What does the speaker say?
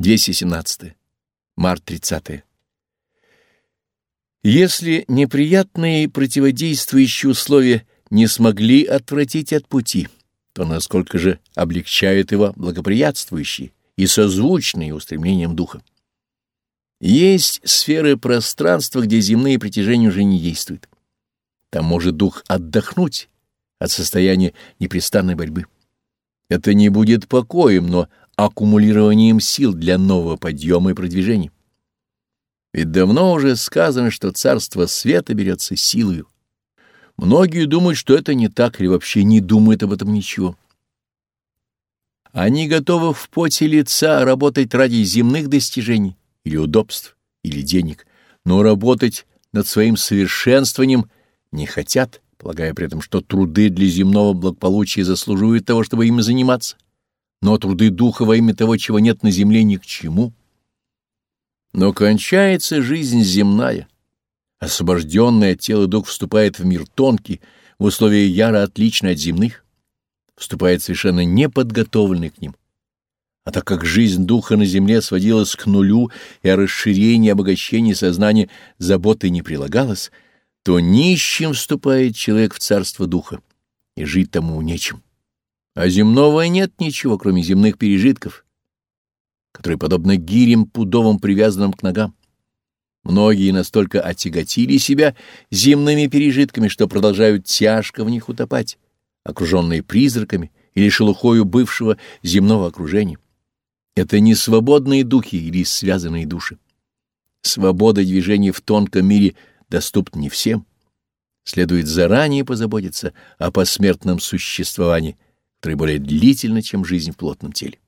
217. Март 30. Если неприятные противодействующие условия не смогли отвратить от пути, то насколько же облегчают его благоприятствующие и созвучные устремлениям духа? Есть сферы пространства, где земные притяжения уже не действуют. Там может дух отдохнуть от состояния непрестанной борьбы. Это не будет покоем, но аккумулированием сил для нового подъема и продвижения. Ведь давно уже сказано, что царство света берется силою. Многие думают, что это не так, или вообще не думают об этом ничего. Они готовы в поте лица работать ради земных достижений, или удобств, или денег, но работать над своим совершенствованием не хотят, полагая при этом, что труды для земного благополучия заслуживают того, чтобы ими заниматься но труды духа во имя того, чего нет на земле, ни к чему. Но кончается жизнь земная. Освобожденный от тела дух вступает в мир тонкий, в условия яро отличны от земных, вступает совершенно неподготовленный к ним. А так как жизнь духа на земле сводилась к нулю и о расширении обогащении сознания заботы не прилагалось, то нищим вступает человек в царство духа, и жить тому нечем. А земного нет ничего, кроме земных пережитков, которые, подобно гирям пудовым, привязанным к ногам. Многие настолько отяготили себя земными пережитками, что продолжают тяжко в них утопать, окруженные призраками или шелухою бывшего земного окружения. Это не свободные духи или связанные души. Свобода движения в тонком мире доступна не всем. Следует заранее позаботиться о посмертном существовании – который более длительно, чем жизнь в плотном теле.